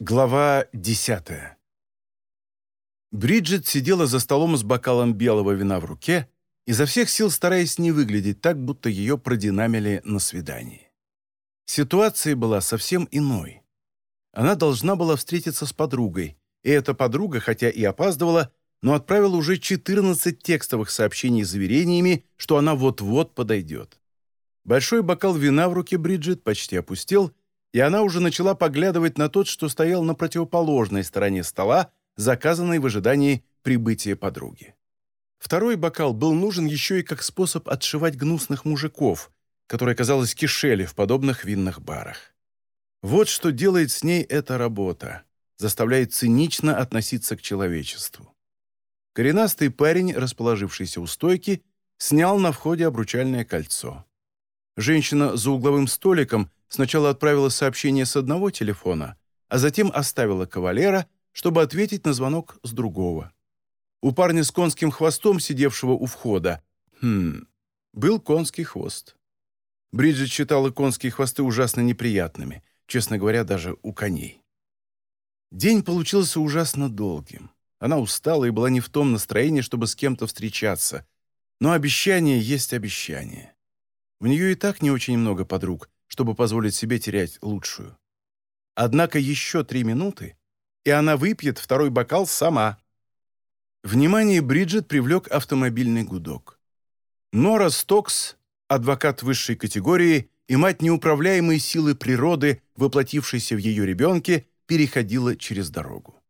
Глава десятая. Бриджит сидела за столом с бокалом белого вина в руке, изо всех сил стараясь не выглядеть так, будто ее продинамили на свидании. Ситуация была совсем иной. Она должна была встретиться с подругой, и эта подруга, хотя и опаздывала, но отправила уже 14 текстовых сообщений с заверениями, что она вот-вот подойдет. Большой бокал вина в руке Бриджит почти опустел, и она уже начала поглядывать на тот, что стоял на противоположной стороне стола, заказанный в ожидании прибытия подруги. Второй бокал был нужен еще и как способ отшивать гнусных мужиков, которые, казалось, кишели в подобных винных барах. Вот что делает с ней эта работа, заставляет цинично относиться к человечеству. Коренастый парень, расположившийся у стойки, снял на входе обручальное кольцо. Женщина за угловым столиком сначала отправила сообщение с одного телефона, а затем оставила кавалера, чтобы ответить на звонок с другого. У парня с конским хвостом, сидевшего у входа, хм, был конский хвост. Бриджит считала конские хвосты ужасно неприятными, честно говоря, даже у коней. День получился ужасно долгим. Она устала и была не в том настроении, чтобы с кем-то встречаться. Но обещание есть обещание. У нее и так не очень много подруг, чтобы позволить себе терять лучшую. Однако еще три минуты, и она выпьет второй бокал сама. Внимание Бриджит привлек автомобильный гудок. Нора Стокс, адвокат высшей категории и мать неуправляемой силы природы, воплотившейся в ее ребенке, переходила через дорогу.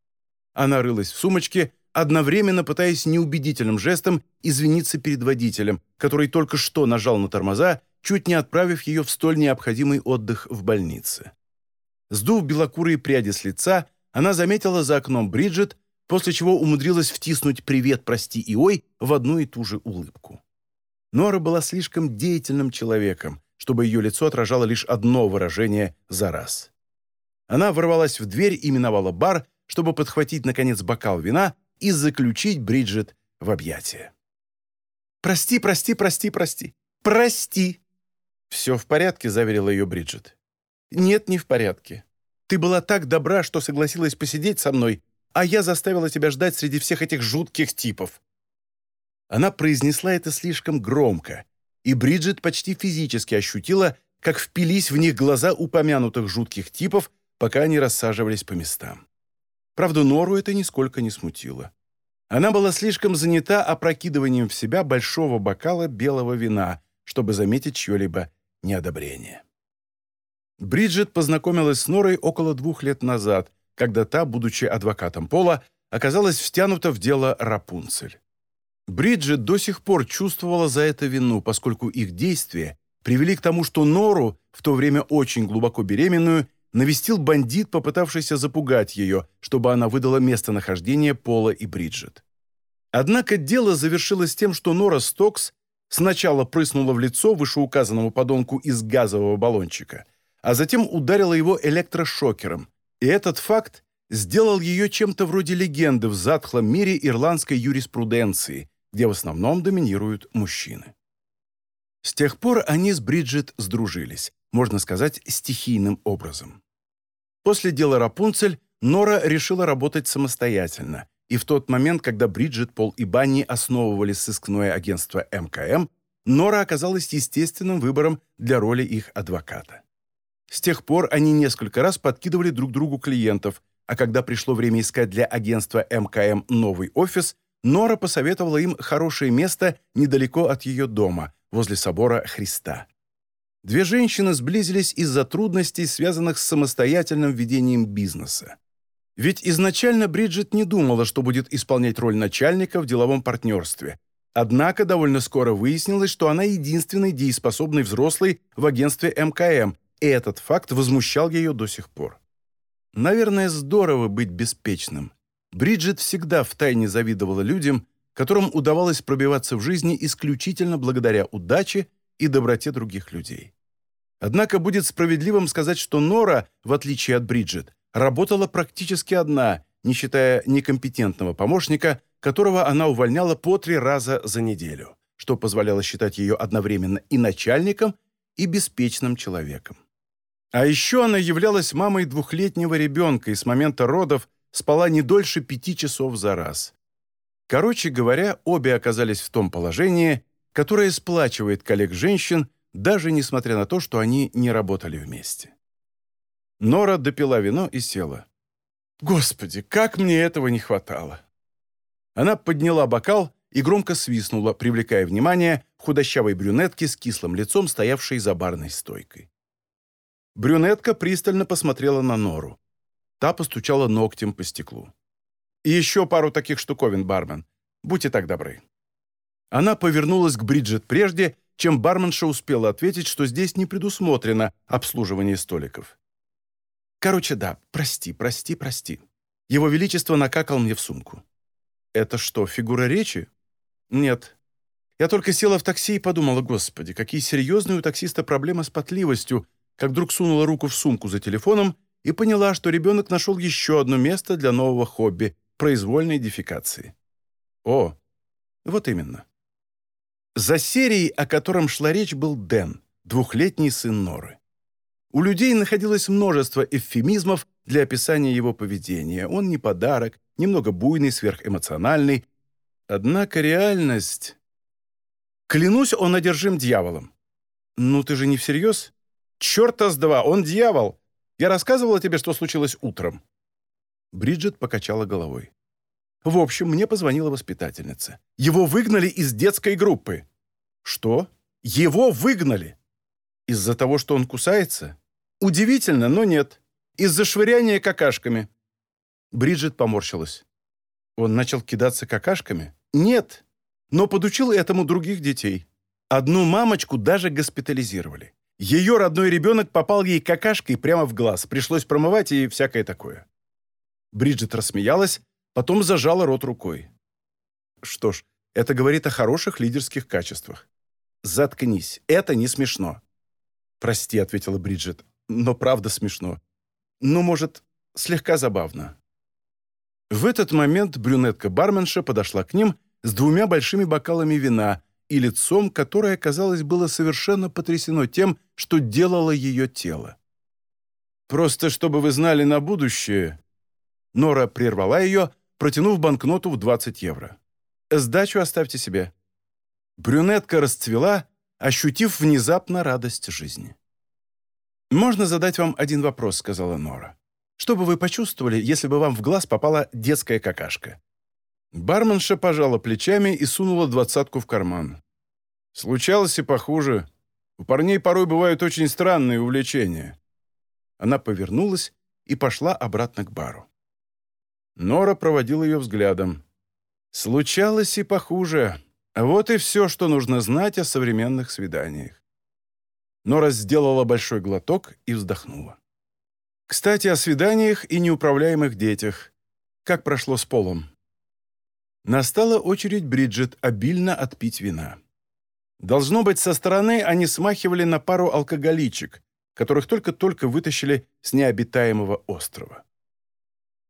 Она рылась в сумочке, одновременно пытаясь неубедительным жестом извиниться перед водителем, который только что нажал на тормоза чуть не отправив ее в столь необходимый отдых в больнице. Сдув белокурые пряди с лица, она заметила за окном Бриджит, после чего умудрилась втиснуть «привет, прости и ой» в одну и ту же улыбку. Нора была слишком деятельным человеком, чтобы ее лицо отражало лишь одно выражение за раз. Она ворвалась в дверь и миновала бар, чтобы подхватить, наконец, бокал вина и заключить Бриджит в объятия. «Прости, прости, прости, прости! Прости!» «Все в порядке», — заверила ее Бриджит. «Нет, не в порядке. Ты была так добра, что согласилась посидеть со мной, а я заставила тебя ждать среди всех этих жутких типов». Она произнесла это слишком громко, и Бриджит почти физически ощутила, как впились в них глаза упомянутых жутких типов, пока они рассаживались по местам. Правда, Нору это нисколько не смутило. Она была слишком занята опрокидыванием в себя большого бокала белого вина, чтобы заметить чье-либо неодобрение. Бриджит познакомилась с Норой около двух лет назад, когда та, будучи адвокатом Пола, оказалась втянута в дело Рапунцель. Бриджит до сих пор чувствовала за это вину, поскольку их действия привели к тому, что Нору, в то время очень глубоко беременную, навестил бандит, попытавшийся запугать ее, чтобы она выдала местонахождение Пола и Бриджит. Однако дело завершилось тем, что Нора Стокс Сначала прыснула в лицо вышеуказанному подонку из газового баллончика, а затем ударила его электрошокером. И этот факт сделал ее чем-то вроде легенды в затхлом мире ирландской юриспруденции, где в основном доминируют мужчины. С тех пор они с Бриджит сдружились, можно сказать, стихийным образом. После дела Рапунцель Нора решила работать самостоятельно, и в тот момент, когда Бриджит, Пол и Банни основывали сыскное агентство МКМ, Нора оказалась естественным выбором для роли их адвоката. С тех пор они несколько раз подкидывали друг другу клиентов, а когда пришло время искать для агентства МКМ новый офис, Нора посоветовала им хорошее место недалеко от ее дома, возле собора Христа. Две женщины сблизились из-за трудностей, связанных с самостоятельным ведением бизнеса. Ведь изначально Бриджит не думала, что будет исполнять роль начальника в деловом партнерстве. Однако довольно скоро выяснилось, что она единственный дееспособный взрослый в агентстве МКМ, и этот факт возмущал ее до сих пор. Наверное, здорово быть беспечным. Бриджит всегда втайне завидовала людям, которым удавалось пробиваться в жизни исключительно благодаря удаче и доброте других людей. Однако будет справедливым сказать, что Нора, в отличие от Бриджит, работала практически одна, не считая некомпетентного помощника, которого она увольняла по три раза за неделю, что позволяло считать ее одновременно и начальником, и беспечным человеком. А еще она являлась мамой двухлетнего ребенка и с момента родов спала не дольше пяти часов за раз. Короче говоря, обе оказались в том положении, которое сплачивает коллег-женщин, даже несмотря на то, что они не работали вместе. Нора допила вино и села. «Господи, как мне этого не хватало!» Она подняла бокал и громко свистнула, привлекая внимание худощавой брюнетки с кислым лицом, стоявшей за барной стойкой. Брюнетка пристально посмотрела на Нору. Та постучала ногтем по стеклу. «И еще пару таких штуковин, бармен. Будьте так добры». Она повернулась к Бриджит прежде, чем барменша успела ответить, что здесь не предусмотрено обслуживание столиков. «Короче, да, прости, прости, прости. Его Величество накакал мне в сумку». «Это что, фигура речи?» «Нет. Я только села в такси и подумала, господи, какие серьезные у таксиста проблемы с потливостью, как вдруг сунула руку в сумку за телефоном и поняла, что ребенок нашел еще одно место для нового хобби – произвольной дефекации. О, вот именно. За серией, о котором шла речь, был Дэн, двухлетний сын Норы. У людей находилось множество эвфемизмов для описания его поведения. Он не подарок, немного буйный, сверхэмоциональный. Однако реальность... Клянусь, он одержим дьяволом. Ну, ты же не всерьез? «Черта с два, он дьявол! Я рассказывала тебе, что случилось утром». Бриджит покачала головой. «В общем, мне позвонила воспитательница. Его выгнали из детской группы». «Что? Его выгнали?» «Из-за того, что он кусается?» «Удивительно, но нет. Из-за швыряния какашками». Бриджит поморщилась. «Он начал кидаться какашками?» «Нет, но подучил этому других детей. Одну мамочку даже госпитализировали. Ее родной ребенок попал ей какашкой прямо в глаз, пришлось промывать и всякое такое. Бриджит рассмеялась, потом зажала рот рукой. Что ж, это говорит о хороших лидерских качествах. «Заткнись, это не смешно». «Прости», — ответила Бриджит, — «но правда смешно. Ну, может, слегка забавно». В этот момент брюнетка-барменша подошла к ним с двумя большими бокалами вина, и лицом, которое, казалось, было совершенно потрясено тем, что делало ее тело. «Просто чтобы вы знали на будущее...» Нора прервала ее, протянув банкноту в 20 евро. «Сдачу оставьте себе». Брюнетка расцвела, ощутив внезапно радость жизни. «Можно задать вам один вопрос», — сказала Нора. «Что бы вы почувствовали, если бы вам в глаз попала детская какашка?» Барменша пожала плечами и сунула двадцатку в карман. «Случалось и похуже. У парней порой бывают очень странные увлечения». Она повернулась и пошла обратно к бару. Нора проводил ее взглядом. «Случалось и похуже. Вот и все, что нужно знать о современных свиданиях». Нора сделала большой глоток и вздохнула. «Кстати, о свиданиях и неуправляемых детях. Как прошло с Полом?» Настала очередь Бриджит обильно отпить вина. Должно быть, со стороны они смахивали на пару алкоголичек, которых только-только вытащили с необитаемого острова.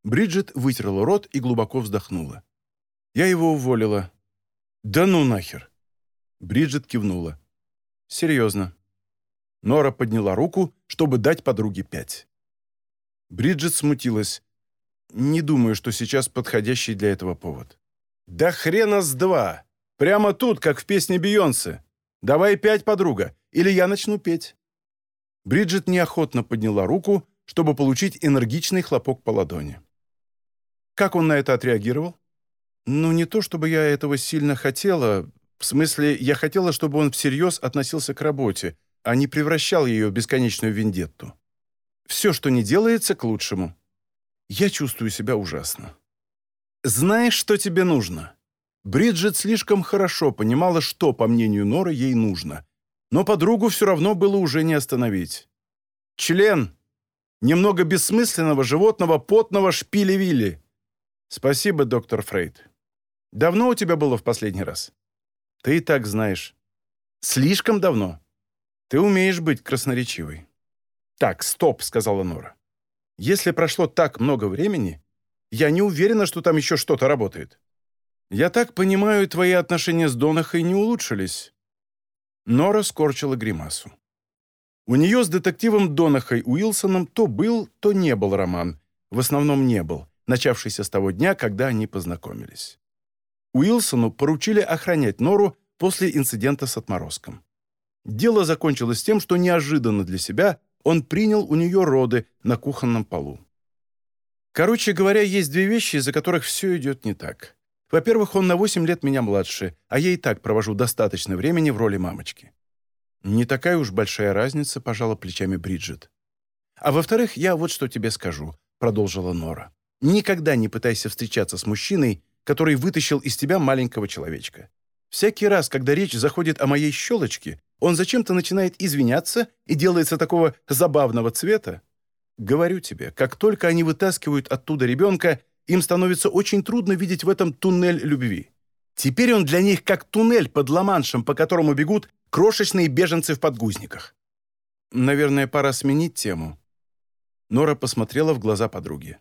Бриджит вытерла рот и глубоко вздохнула. «Я его уволила». «Да ну нахер!» Бриджит кивнула. «Серьезно». Нора подняла руку, чтобы дать подруге пять. Бриджит смутилась. «Не думаю, что сейчас подходящий для этого повод». «Да хрена с два! Прямо тут, как в песне Бейонсе. Давай пять, подруга, или я начну петь». Бриджит неохотно подняла руку, чтобы получить энергичный хлопок по ладони. Как он на это отреагировал? «Ну, не то чтобы я этого сильно хотела. В смысле, я хотела, чтобы он всерьез относился к работе, а не превращал ее в бесконечную вендетту. Все, что не делается, к лучшему. Я чувствую себя ужасно. «Знаешь, что тебе нужно?» Бриджит слишком хорошо понимала, что, по мнению Норы, ей нужно. Но подругу все равно было уже не остановить. «Член! Немного бессмысленного животного потного шпили-вилли!» «Спасибо, доктор Фрейд. Давно у тебя было в последний раз?» «Ты и так знаешь. Слишком давно. Ты умеешь быть красноречивой». «Так, стоп», — сказала Нора. «Если прошло так много времени, я не уверена, что там еще что-то работает. Я так понимаю, твои отношения с Донахой не улучшились». Нора скорчила гримасу. У нее с детективом Донахой Уилсоном то был, то не был роман. В основном не был, начавшийся с того дня, когда они познакомились. Уилсону поручили охранять Нору после инцидента с отморозком. Дело закончилось тем, что неожиданно для себя он принял у нее роды на кухонном полу. Короче говоря, есть две вещи, из-за которых все идет не так. Во-первых, он на 8 лет меня младше, а я и так провожу достаточно времени в роли мамочки. Не такая уж большая разница, пожала плечами Бриджит. А во-вторых, я вот что тебе скажу, продолжила Нора. Никогда не пытайся встречаться с мужчиной, который вытащил из тебя маленького человечка. Всякий раз, когда речь заходит о моей щелочке, он зачем-то начинает извиняться и делается такого забавного цвета. Говорю тебе, как только они вытаскивают оттуда ребенка, им становится очень трудно видеть в этом туннель любви. Теперь он для них как туннель под Ла-Маншем, по которому бегут крошечные беженцы в подгузниках. Наверное, пора сменить тему. Нора посмотрела в глаза подруги.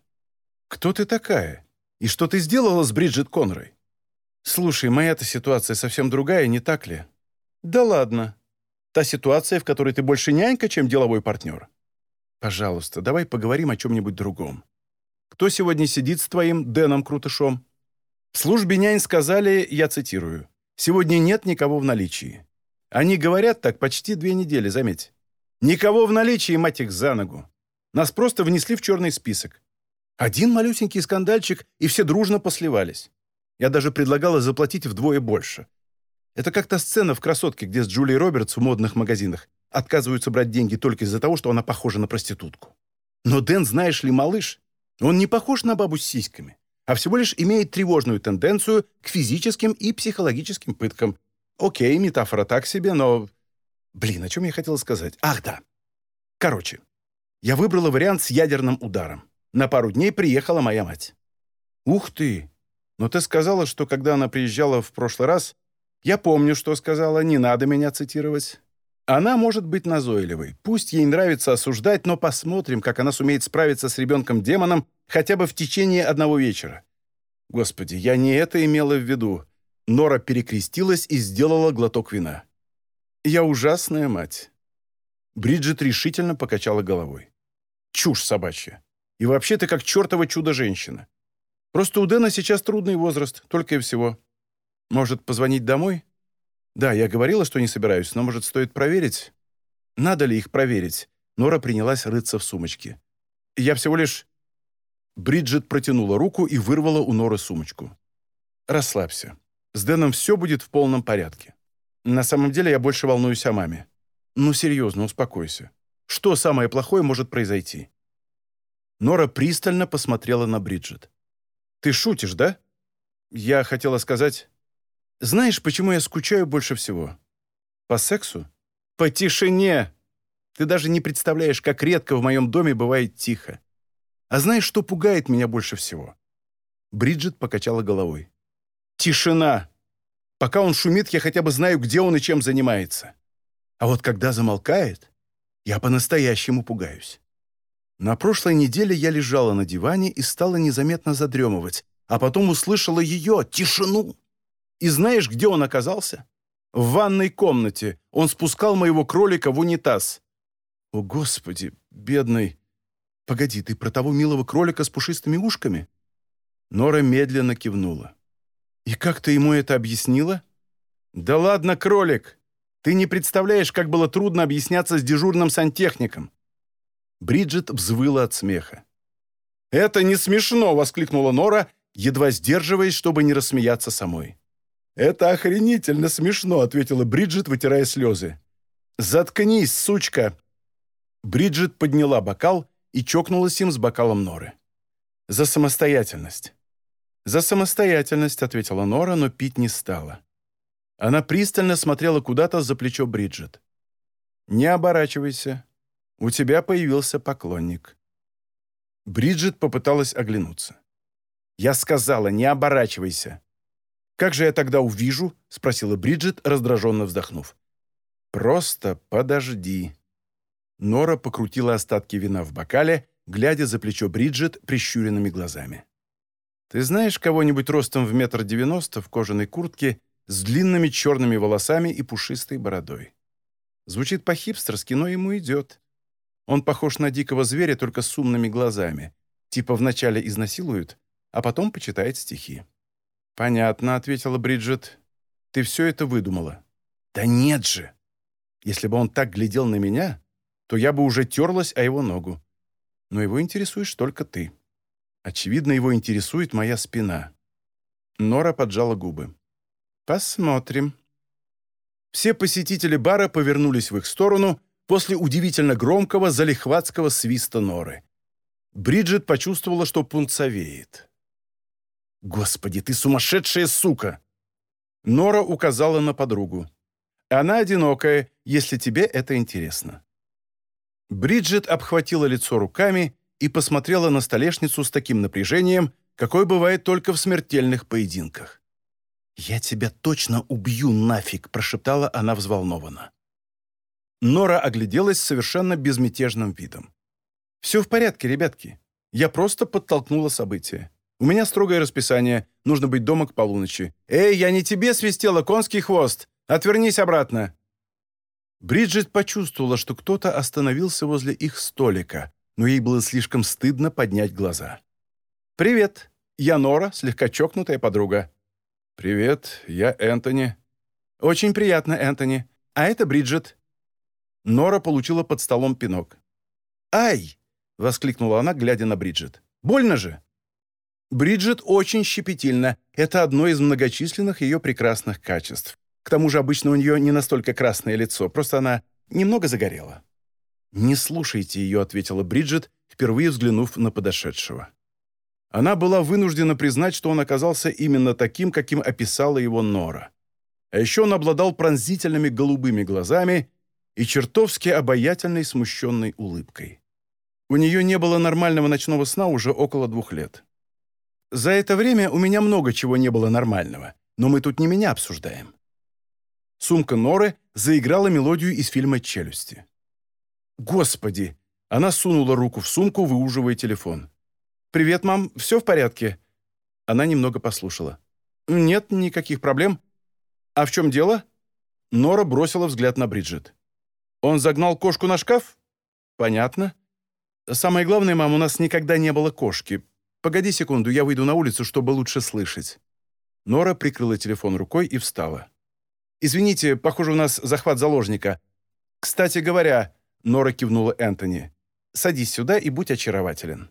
«Кто ты такая? И что ты сделала с Бриджит Конрой?» «Слушай, моя-то ситуация совсем другая, не так ли?» «Да ладно. Та ситуация, в которой ты больше нянька, чем деловой партнер?» «Пожалуйста, давай поговорим о чем-нибудь другом. Кто сегодня сидит с твоим Дэном Крутышом?» В службе нянь сказали, я цитирую, «Сегодня нет никого в наличии». Они говорят так почти две недели, заметь. Никого в наличии, мать их, за ногу. Нас просто внесли в черный список. Один малюсенький скандальчик, и все дружно посливались. Я даже предлагала заплатить вдвое больше. Это как та сцена в «Красотке», где с Джулией Робертс в модных магазинах отказываются брать деньги только из-за того, что она похожа на проститутку. Но Дэн, знаешь ли, малыш, он не похож на бабу с сиськами, а всего лишь имеет тревожную тенденцию к физическим и психологическим пыткам. Окей, метафора так себе, но... Блин, о чем я хотел сказать? Ах, да. Короче, я выбрала вариант с ядерным ударом. На пару дней приехала моя мать. Ух ты! Но ты сказала, что когда она приезжала в прошлый раз... Я помню, что сказала, не надо меня цитировать. Она может быть назойливой. Пусть ей нравится осуждать, но посмотрим, как она сумеет справиться с ребенком-демоном хотя бы в течение одного вечера. Господи, я не это имела в виду. Нора перекрестилась и сделала глоток вина. Я ужасная мать. Бриджит решительно покачала головой. Чушь собачья. И вообще ты как чертова чудо-женщина. Просто у Дэна сейчас трудный возраст, только и всего. Может, позвонить домой? «Да, я говорила, что не собираюсь, но, может, стоит проверить?» «Надо ли их проверить?» Нора принялась рыться в сумочке. «Я всего лишь...» Бриджит протянула руку и вырвала у Норы сумочку. «Расслабься. С Дэном все будет в полном порядке. На самом деле я больше волнуюсь о маме. Ну, серьезно, успокойся. Что самое плохое может произойти?» Нора пристально посмотрела на Бриджит. «Ты шутишь, да?» «Я хотела сказать...» Знаешь, почему я скучаю больше всего? По сексу? По тишине! Ты даже не представляешь, как редко в моем доме бывает тихо. А знаешь, что пугает меня больше всего?» Бриджит покачала головой. «Тишина! Пока он шумит, я хотя бы знаю, где он и чем занимается. А вот когда замолкает, я по-настоящему пугаюсь. На прошлой неделе я лежала на диване и стала незаметно задремывать, а потом услышала ее, тишину. И знаешь, где он оказался? В ванной комнате. Он спускал моего кролика в унитаз. О, Господи, бедный. Погоди, ты про того милого кролика с пушистыми ушками? Нора медленно кивнула. И как ты ему это объяснила? Да ладно, кролик. Ты не представляешь, как было трудно объясняться с дежурным сантехником. Бриджит взвыла от смеха. «Это не смешно!» — воскликнула Нора, едва сдерживаясь, чтобы не рассмеяться самой. «Это охренительно смешно», — ответила Бриджит, вытирая слезы. «Заткнись, сучка!» Бриджит подняла бокал и чокнулась им с бокалом Норы. «За самостоятельность». «За самостоятельность», — ответила Нора, но пить не стала. Она пристально смотрела куда-то за плечо Бриджит. «Не оборачивайся. У тебя появился поклонник». Бриджит попыталась оглянуться. «Я сказала, не оборачивайся!» «Как же я тогда увижу?» — спросила Бриджит, раздраженно вздохнув. «Просто подожди». Нора покрутила остатки вина в бокале, глядя за плечо Бриджит прищуренными глазами. «Ты знаешь кого-нибудь ростом в метр девяносто в кожаной куртке с длинными черными волосами и пушистой бородой?» Звучит по-хипстерски, но ему идет. Он похож на дикого зверя, только с умными глазами. Типа вначале изнасилуют, а потом почитает стихи. «Понятно», — ответила Бриджит. «Ты все это выдумала». «Да нет же! Если бы он так глядел на меня, то я бы уже терлась о его ногу. Но его интересуешь только ты. Очевидно, его интересует моя спина». Нора поджала губы. «Посмотрим». Все посетители бара повернулись в их сторону после удивительно громкого залихватского свиста Норы. Бриджит почувствовала, что пунцовеет. «Господи, ты сумасшедшая сука!» Нора указала на подругу. «Она одинокая, если тебе это интересно». Бриджит обхватила лицо руками и посмотрела на столешницу с таким напряжением, какое бывает только в смертельных поединках. «Я тебя точно убью нафиг!» – прошептала она взволнованно. Нора огляделась совершенно безмятежным видом. «Все в порядке, ребятки. Я просто подтолкнула события. У меня строгое расписание. Нужно быть дома к полуночи. Эй, я не тебе свистела, конский хвост! Отвернись обратно!» Бриджит почувствовала, что кто-то остановился возле их столика, но ей было слишком стыдно поднять глаза. «Привет, я Нора, слегка чокнутая подруга. «Привет, я Энтони». «Очень приятно, Энтони. А это Бриджит». Нора получила под столом пинок. «Ай!» — воскликнула она, глядя на Бриджит. «Больно же!» Бриджит очень щепетильна. Это одно из многочисленных ее прекрасных качеств. К тому же обычно у нее не настолько красное лицо, просто она немного загорела. «Не слушайте ее», — ответила Бриджит, впервые взглянув на подошедшего. Она была вынуждена признать, что он оказался именно таким, каким описала его Нора. А еще он обладал пронзительными голубыми глазами и чертовски обаятельной смущенной улыбкой. У нее не было нормального ночного сна уже около двух лет. За это время у меня много чего не было нормального, но мы тут не меня обсуждаем. Сумка Норы заиграла мелодию из фильма «Челюсти». «Господи!» Она сунула руку в сумку, выуживая телефон. «Привет, мам, все в порядке?» Она немного послушала. «Нет никаких проблем. А в чем дело?» Нора бросила взгляд на Бриджит. «Он загнал кошку на шкаф?» «Понятно. Самое главное, мам, у нас никогда не было кошки. Погоди секунду, я выйду на улицу, чтобы лучше слышать». Нора прикрыла телефон рукой и встала. «Извините, похоже, у нас захват заложника. Кстати говоря...» Нора кивнула Энтони. «Садись сюда и будь очарователен».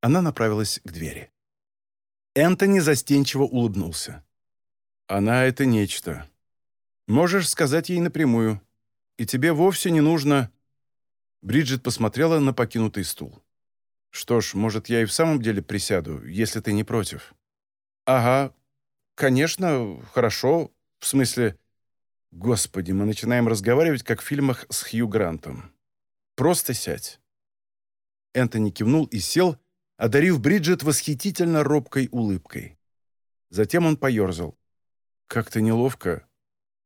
Она направилась к двери. Энтони застенчиво улыбнулся. «Она — это нечто. Можешь сказать ей напрямую. И тебе вовсе не нужно...» Бриджит посмотрела на покинутый стул. «Что ж, может, я и в самом деле присяду, если ты не против?» «Ага, конечно, хорошо. В смысле...» «Господи, мы начинаем разговаривать, как в фильмах с Хью Грантом. Просто сядь». Энтони кивнул и сел, одарив Бриджит восхитительно робкой улыбкой. Затем он поерзал. «Как-то неловко.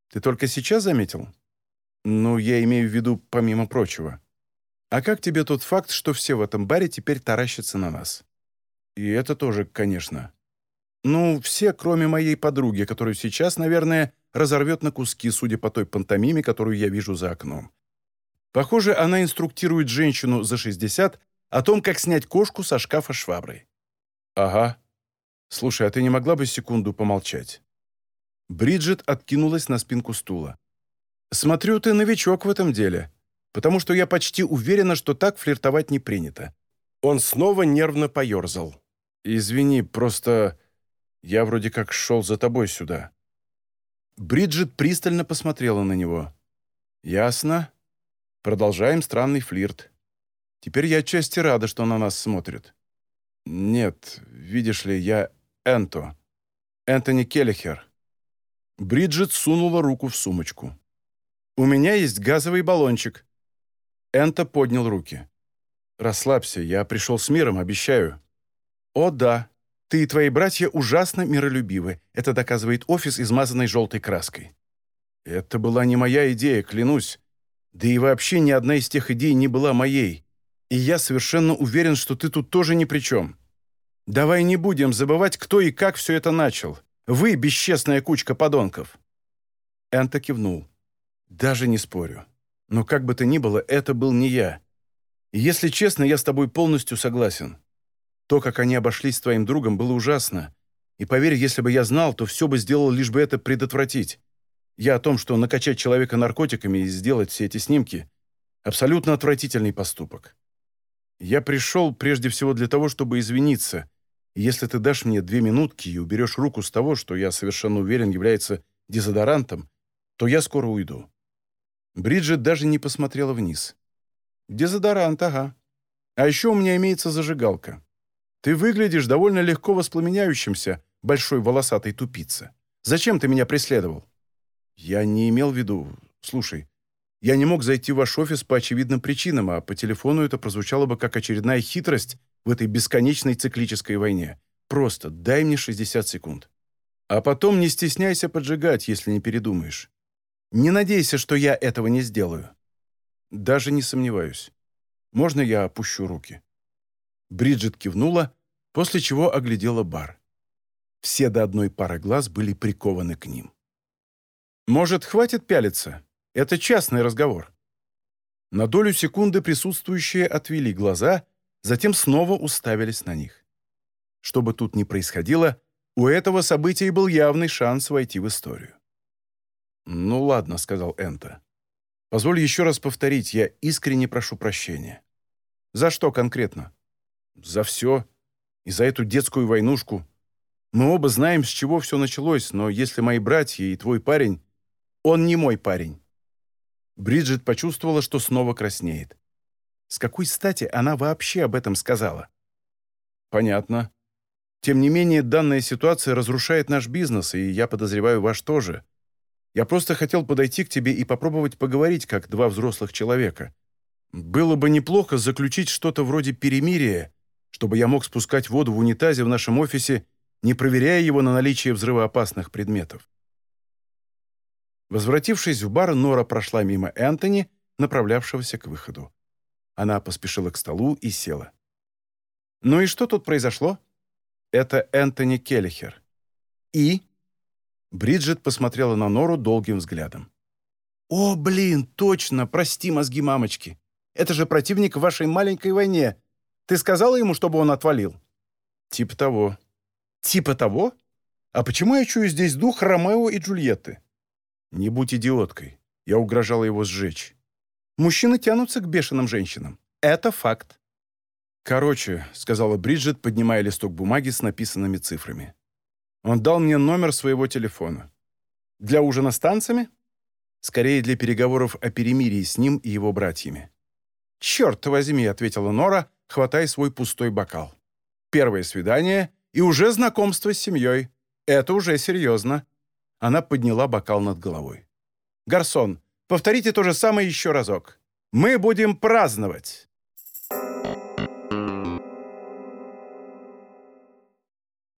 Ты только сейчас заметил?» «Ну, я имею в виду помимо прочего. А как тебе тот факт, что все в этом баре теперь таращатся на нас?» «И это тоже, конечно. Ну, все, кроме моей подруги, которую сейчас, наверное, разорвет на куски, судя по той пантомиме, которую я вижу за окном. Похоже, она инструктирует женщину за 60 о том, как снять кошку со шкафа шваброй. «Ага. Слушай, а ты не могла бы секунду помолчать?» Бриджит откинулась на спинку стула. «Смотрю, ты новичок в этом деле, потому что я почти уверена, что так флиртовать не принято». Он снова нервно поерзал. «Извини, просто я вроде как шел за тобой сюда». Бриджит пристально посмотрела на него. «Ясно. Продолжаем странный флирт. Теперь я отчасти рада, что на нас смотрят. Нет, видишь ли, я Энто. Энтони Келлихер. Бриджит сунула руку в сумочку. «У меня есть газовый баллончик». Энто поднял руки. «Расслабься, я пришел с миром, обещаю». «О, да. Ты и твои братья ужасно миролюбивы. Это доказывает офис, измазанный желтой краской». «Это была не моя идея, клянусь. Да и вообще ни одна из тех идей не была моей. И я совершенно уверен, что ты тут тоже ни при чем. Давай не будем забывать, кто и как все это начал. Вы – бесчестная кучка подонков». Энто кивнул. «Даже не спорю. Но как бы то ни было, это был не я. И если честно, я с тобой полностью согласен. То, как они обошлись с твоим другом, было ужасно. И поверь, если бы я знал, то все бы сделал, лишь бы это предотвратить. Я о том, что накачать человека наркотиками и сделать все эти снимки – абсолютно отвратительный поступок. Я пришел прежде всего для того, чтобы извиниться. И если ты дашь мне две минутки и уберешь руку с того, что я совершенно уверен является дезодорантом, то я скоро уйду». Бриджит даже не посмотрела вниз. «Дезодорант, ага. А еще у меня имеется зажигалка. Ты выглядишь довольно легко воспламеняющимся, большой волосатый тупица. Зачем ты меня преследовал?» «Я не имел в виду... Слушай, я не мог зайти в ваш офис по очевидным причинам, а по телефону это прозвучало бы как очередная хитрость в этой бесконечной циклической войне. Просто дай мне 60 секунд. А потом не стесняйся поджигать, если не передумаешь. Не надейся, что я этого не сделаю. Даже не сомневаюсь. Можно я опущу руки?» Бриджит кивнула, после чего оглядела бар. Все до одной пары глаз были прикованы к ним. «Может, хватит пялиться? Это частный разговор». На долю секунды присутствующие отвели глаза, затем снова уставились на них. Что бы тут ни происходило, у этого события был явный шанс войти в историю. «Ну ладно», — сказал Энта. «Позволь еще раз повторить, я искренне прошу прощения». «За что конкретно?» «За все. И за эту детскую войнушку. Мы оба знаем, с чего все началось, но если мои братья и твой парень... Он не мой парень». Бриджит почувствовала, что снова краснеет. С какой стати она вообще об этом сказала? «Понятно. Тем не менее, данная ситуация разрушает наш бизнес, и я подозреваю ваш тоже. Я просто хотел подойти к тебе и попробовать поговорить, как два взрослых человека. Было бы неплохо заключить что-то вроде перемирия, чтобы я мог спускать воду в унитазе в нашем офисе, не проверяя его на наличие взрывоопасных предметов. Возвратившись в бар, Нора прошла мимо Энтони, направлявшегося к выходу. Она поспешила к столу и села. «Ну и что тут произошло?» «Это Энтони Келлихер». «И?» Бриджит посмотрела на Нору долгим взглядом. «О, блин, точно! Прости, мозги мамочки! Это же противник в вашей маленькой войне! Ты сказала ему, чтобы он отвалил?» «Типа того». «Типа того? А почему я чую здесь дух Ромео и Джульетты?» «Не будь идиоткой. Я угрожала его сжечь». «Мужчины тянутся к бешеным женщинам. Это факт». «Короче», — сказала Бриджит, поднимая листок бумаги с написанными цифрами. «Он дал мне номер своего телефона. Для ужина с танцами?» «Скорее, для переговоров о перемирии с ним и его братьями». «Черт возьми», — ответила Нора, хватая свой пустой бокал. «Первое свидание и уже знакомство с семьей. Это уже серьезно. Она подняла бокал над головой. «Гарсон, повторите то же самое еще разок. Мы будем праздновать!»